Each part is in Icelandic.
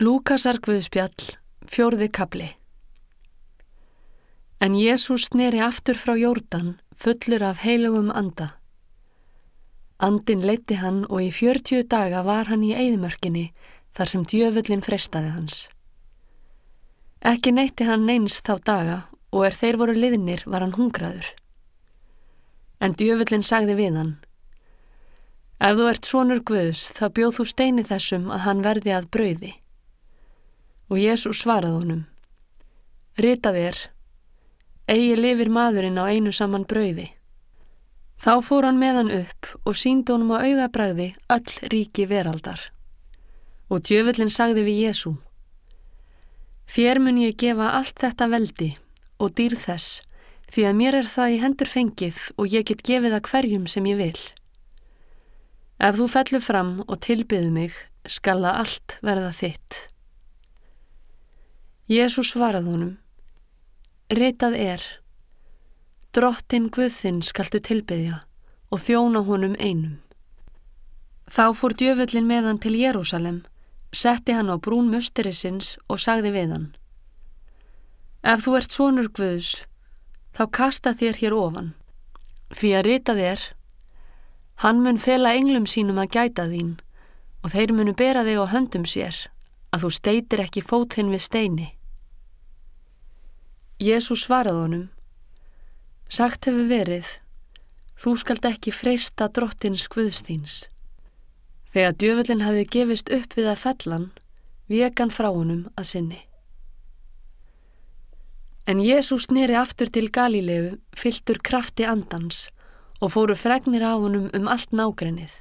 Lúkasar Guðspjall, fjórði kapli En Jésús sneri aftur frá jórdan, fullur af heilugum anda. Andin leitti hann og í fjörtjú daga var hann í eigðmörkinni þar sem djöfullin frestaði hans. Ekki neytti hann neins þá daga og er þeir voru liðnir var hann hungraður. En djöfullin sagði við hann, Ef þú ert svonur Guðs þá bjóð þú steini þessum að hann verði að brauði. Og Jésús svaraði honum, Ritað er, eigi lifir maðurinn á einu saman brauði. Þá fór hann með hann upp og síndi honum á augabræði öll ríki veraldar. Og djöfullin sagði við Jésú, Fér mun ég gefa allt þetta veldi og dýr þess, því að mér er það í hendur fengið og ég get gefið það hverjum sem ég vil. Ef þú fellur fram og tilbyðu mig, skal það allt verða þitt. Jésús svarað honum, Ritað er, drottin Guðinn skaltu tilbyðja og þjóna honum einum. Þá fór djöfullin með hann til Jérúsalem, setti hann á brún musterisins og sagði við hann, Ef þú ert svonur Guðs, þá kasta þér hér ofan, því að ritað er, hann mun fela englum sínum að gæta þín og þeir munu bera þig á höndum sér, að þú steitir ekki fótinn við steini. Jésús svaraði honum, sagt hefur verið, þú skalt ekki freysta drottins skvuðsþíns. Þegar djöfullin hafi gefist upp við að fellan, vekan frá honum að sinni. En Jésús nýri aftur til Galílegu, fylltur krafti andans og fóru fregnir á honum um allt nágrennið.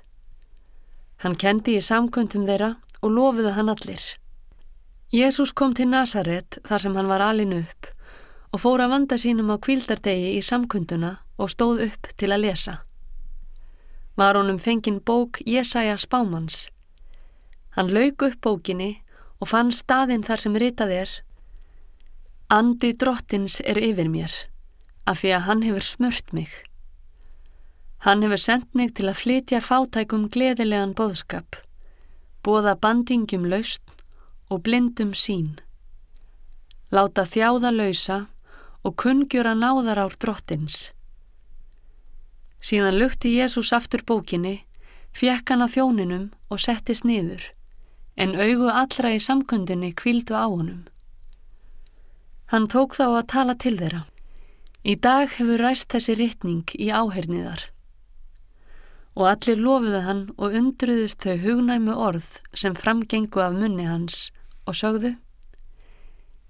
Hann kendi í samkvöndum þeirra og lofuðu hann allir. Jésús kom til Nazaret þar sem hann var alin upp og fór að vanda sínum á kvildardegi í samkunduna og stóð upp til að lesa. Var honum fengin bók Jesaja Spámans. Hann lauk upp bókinni og fann staðinn þar sem ritað er Andi drottins er yfir mér, af því að hann hefur smört mig. Hann hefur sendt mig til að flytja fátækum gleðilegan boðskap, bóða bandingjum laust og blindum sín. Láta þjáða lausa og kungjur að náðar ár drottins. Síðan lukti Jésús aftur bókinni, fjekk hann að þjóninum og settist niður, en augu allra í samkundinni kvildu á honum. Hann tók þá að tala til þeirra. Í dag hefur ræst þessi rittning í áherniðar. Og allir lofuðu hann og undruðust þau hugnæmu orð sem framgengu af munni hans og sögðu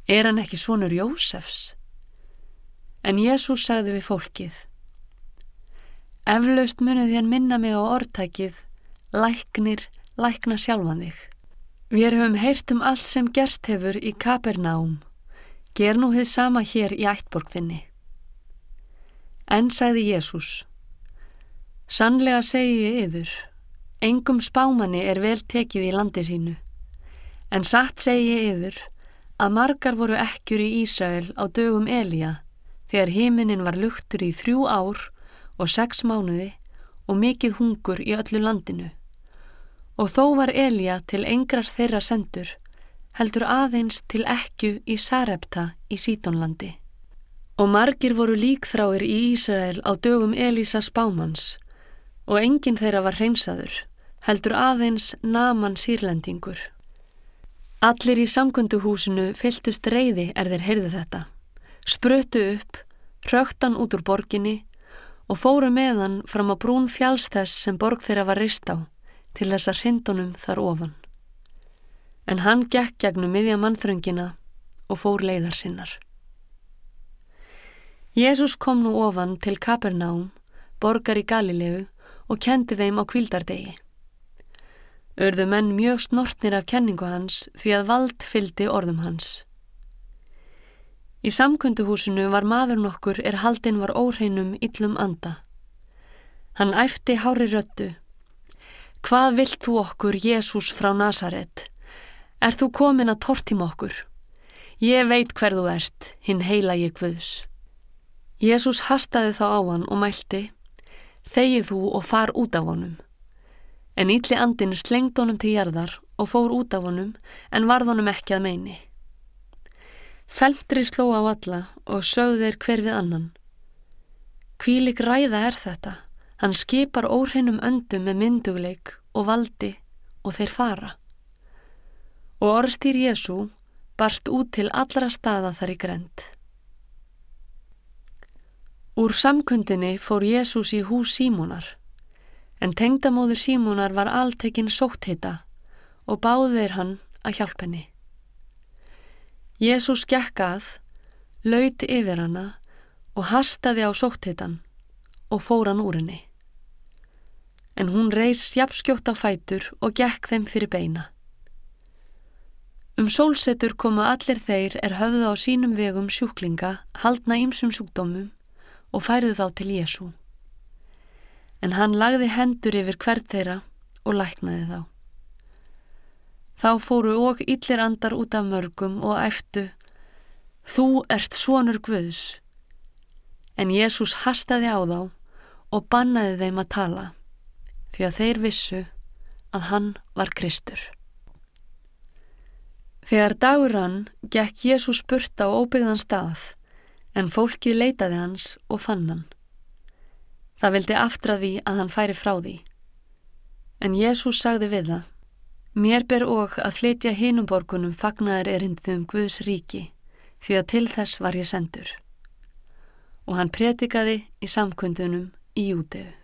Er hann ekki svonur Jósefs? En Jésús sagði við fólkið, Eflaust munið þér minna mig á orðtækið, læknir, lækna sjálfan þig. Við hefum heyrt um allt sem gerst hefur í Kapernaum. Ger nú þið sama hér í ættborgðinni. En sagði Jésús, Sannlega segi ég yfir, engum spámanni er vel tekið í landi sínu, en satt segi ég yfir að margar voru ekkjur í Ísrael á dögum Elíja þegar heiminin var luktur í þrjú ár og sex mánuði og mikið hungur í öllu landinu. Og þó var Elja til engrar þeirra sendur, heldur aðeins til ekku í Sarepta í Sítonlandi. Og margir voru líkþráir í Ísrael á dögum Elísa Spámans og enginn þeirra var hreinsaður, heldur aðeins naman sírlendingur. Allir í samkunduhúsinu fyltust reyði er þeir heyrðu þetta sprötu upp, hrögtan út úr borginni og fóru með hann fram á brún fjálstess sem borg þeirra var reist á til þess að hrindunum þar ofan. En hann gekk gegnum miðja mannþröngina og fór leiðar sinnar. Jésús kom nú ofan til Kapernaum, borgar í Galilegu og kendi þeim á kvildardegi. Örðu menn mjög snortnir af kenningu hans því að vald fyldi orðum hans. Í samkunduhúsinu var maður nokkur er haldinn var óhreinum yllum anda. Hann æfti hári röttu. Hvað vilt þú okkur, Jésús frá Nazaret? Er þú komin að tortim okkur? Ég veit hver þú ert, hinn heila ég hvöðs. Jésús hastaði þá á hann og mælti, þegið þú og far út af honum. En ítli andin slengd honum til jarðar og fór út af honum en varð honum ekki að meini. Felmdri sló á alla og sögð þeir hver við annan. Kvílik ræða er þetta, hann skipar óhreinum öndum með myndugleik og valdi og þeir fara. Og orðstýr Jésu barst út til allra staða þar í grend. Úr samkundinni fór Jésús í hús Símónar en tengdamóður Símónar var alltekinn sótthita og báðir hann að hjálp henni. Jésús gekk að, lauti yfir hana og hastaði á sótthitan og fór hann úr henni. En hún reys jafnskjótt á fætur og gekk þeim fyrir beina. Um sólsetur koma allir þeir er höfðu á sínum vegum sjúklinga, haldna ímsum sjúkdómum og færuð þá til Jésu en hann lagði hendur yfir hvert þeirra og læknaði þá. Þá fóru og yllir andar út af mörgum og eftu, þú ert svonur Guðs. En Jésús hastaði á þá og bannaði þeim að tala, því að þeir vissu að hann var Kristur. Þegar dagur hann gekk Jésús burt á óbyggðan stað, en fólkið leitaði hans og fann hann. Það vildi aftra því að hann færi frá því. En Jésús sagði við það, mér ber og að flytja hinumborgunum fagnar erindið um Guðs ríki, því að til þess var ég sendur. Og hann pretikaði í samkundunum í Júteu.